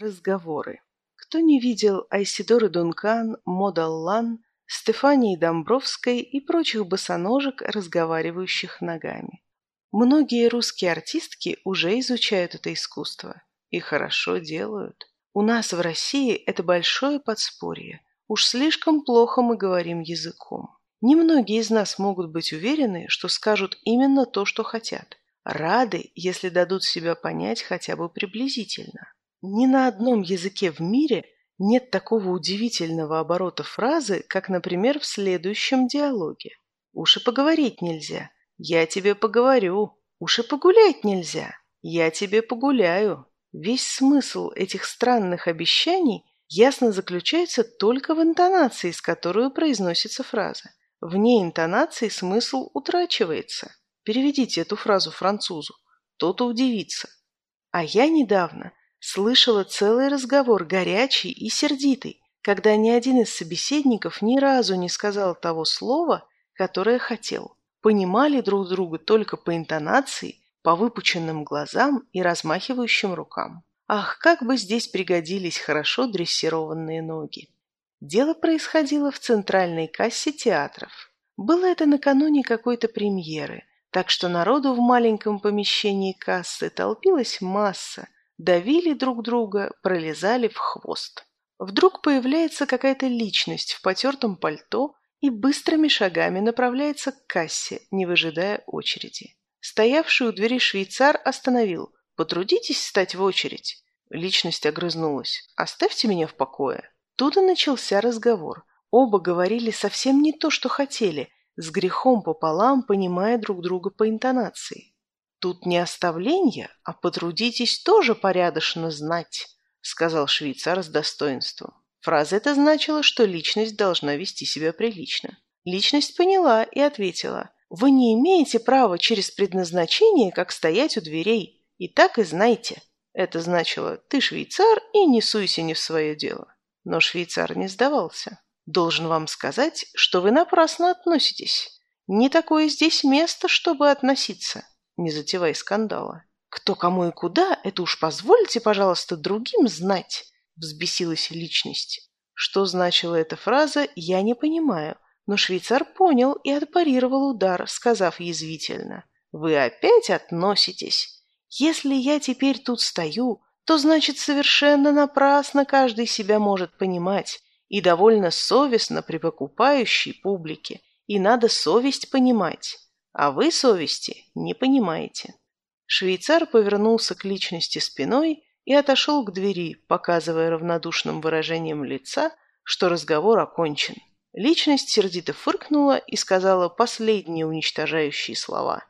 Разговоры. Кто не видел Айсидоры Дункан, Модаллан, Стефании Домбровской и прочих босоножек, разговаривающих ногами? Многие русские артистки уже изучают это искусство. И хорошо делают. У нас в России это большое подспорье. Уж слишком плохо мы говорим языком. Немногие из нас могут быть уверены, что скажут именно то, что хотят. Рады, если дадут себя понять хотя бы приблизительно. Ни на одном языке в мире нет такого удивительного оборота фразы, как, например, в следующем диалоге. Уж и поговорить нельзя. Я тебе поговорю. Уж и погулять нельзя. Я тебе погуляю. Весь смысл этих странных обещаний ясно заключается только в интонации, с которой произносится фраза. Вне интонации смысл утрачивается. Переведите эту фразу французу. Тот удивится. А я недавно Слышала целый разговор, горячий и сердитый, когда ни один из собеседников ни разу не сказал того слова, которое хотел. Понимали друг друга только по интонации, по выпученным глазам и размахивающим рукам. Ах, как бы здесь пригодились хорошо дрессированные ноги. Дело происходило в центральной кассе театров. Было это накануне какой-то премьеры, так что народу в маленьком помещении кассы толпилась масса – давили друг друга, пролезали в хвост. Вдруг появляется какая-то личность в потертом пальто и быстрыми шагами направляется к кассе, не выжидая очереди. Стоявший у двери швейцар остановил. «Потрудитесь встать в очередь». Личность огрызнулась. «Оставьте меня в покое». Тут и начался разговор. Оба говорили совсем не то, что хотели, с грехом пополам, понимая друг друга по интонации. «Тут не оставление, а потрудитесь тоже порядочно знать», — сказал швейцар с достоинством. Фраза эта значила, что личность должна вести себя прилично. Личность поняла и ответила, «Вы не имеете права через предназначение, как стоять у дверей. И так и знайте». Это значило «ты швейцар и не суйся не в свое дело». Но швейцар не сдавался. «Должен вам сказать, что вы напрасно относитесь. Не такое здесь место, чтобы относиться не затевай скандала. Кто кому и куда, это уж позвольте, пожалуйста, другим знать, взбесилась личность. Что значила эта фраза, я не понимаю, но швейцар понял и отпарировал удар, сказав язвительно. Вы опять относитесь. Если я теперь тут стою, то значит совершенно напрасно каждый себя может понимать, и довольно совестно при покупающей публике, и надо совесть понимать. А вы совести не понимаете. Швейцар повернулся к личности спиной и отошел к двери, показывая равнодушным выражением лица, что разговор окончен. Личность сердито фыркнула и сказала последние уничтожающие слова.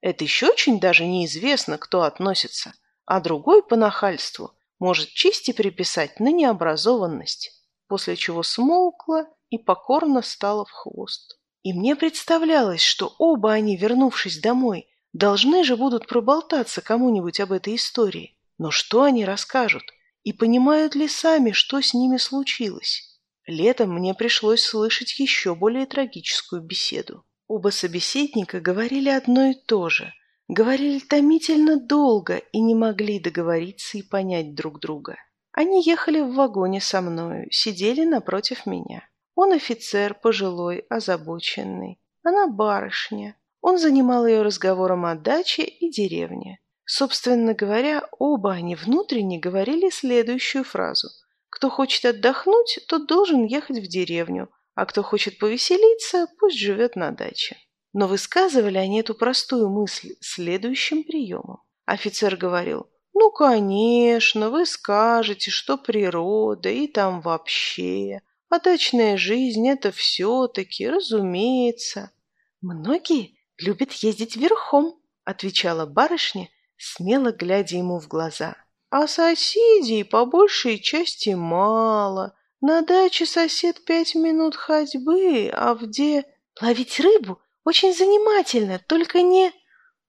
Это еще очень даже неизвестно, кто относится, а другой по нахальству может чести приписать на необразованность, после чего смолкла и покорно стала в хвост. И мне представлялось, что оба они, вернувшись домой, должны же будут проболтаться кому-нибудь об этой истории. Но что они расскажут? И понимают ли сами, что с ними случилось? Летом мне пришлось слышать еще более трагическую беседу. Оба собеседника говорили одно и то же. Говорили томительно долго и не могли договориться и понять друг друга. Они ехали в вагоне со мною, сидели напротив меня. Он офицер, пожилой, озабоченный. Она барышня. Он занимал ее разговором о даче и деревне. Собственно говоря, оба они внутренне говорили следующую фразу. Кто хочет отдохнуть, тот должен ехать в деревню, а кто хочет повеселиться, пусть живет на даче. Но высказывали они эту простую мысль следующим приемом. Офицер говорил, ну, конечно, вы скажете, что природа и там вообще, а дачная жизнь — это все-таки, разумеется. Многие любят ездить верхом, отвечала барышня, смело глядя ему в глаза. А соседей по большей части мало. На даче сосед пять минут ходьбы, а в де... Ловить рыбу очень занимательно, только не...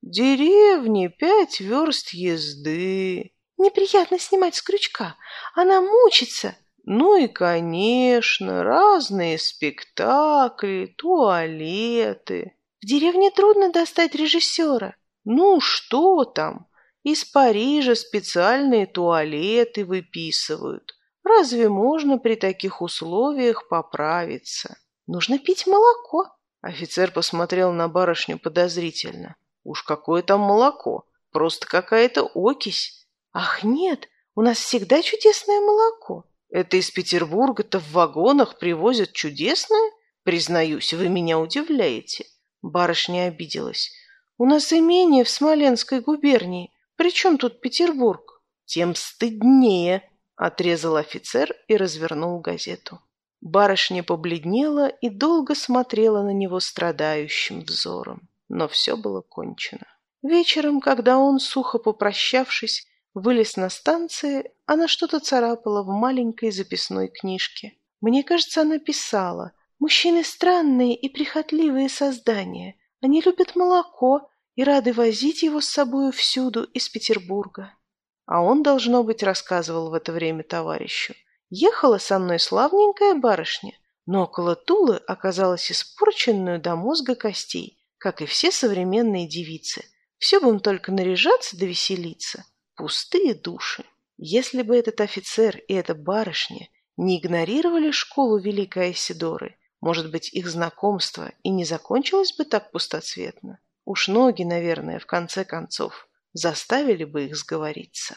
Деревни пять верст езды. Неприятно снимать с крючка. Она мучится, ну и, конечно, разные спектакли, туалеты. В деревне трудно достать режиссера. Ну, что там? Из Парижа специальные туалеты выписывают. Разве можно при таких условиях поправиться? Нужно пить молоко. Офицер посмотрел на барышню подозрительно. Уж какое там молоко? Просто какая-то окись. Ах, нет, у нас всегда чудесное молоко. Это из Петербурга-то в вагонах привозят чудесное? Признаюсь, вы меня удивляете. Барышня обиделась. У нас имение в Смоленской губернии. При чем тут Петербург? Тем стыднее, отрезал офицер и развернул газету. Барышня побледнела и долго смотрела на него страдающим взором. Но все было кончено. Вечером, когда он, сухо попрощавшись, вылез на станции, она что-то царапала в маленькой записной книжке. Мне кажется, она писала «Мужчины странные и прихотливые создания. Они любят молоко и рады возить его с собою всюду из Петербурга». А он, должно быть, рассказывал в это время товарищу. Ехала со мной славненькая барышня, но около Тулы оказалась испорченную до мозга костей, как и все современные девицы. Все бы им только наряжаться да веселиться. Пустые души. Если бы этот офицер и эта барышня не игнорировали школу Великой Айсидоры, может быть, их знакомство и не закончилось бы так пустоцветно. Уж ноги, наверное, в конце концов, заставили бы их сговориться.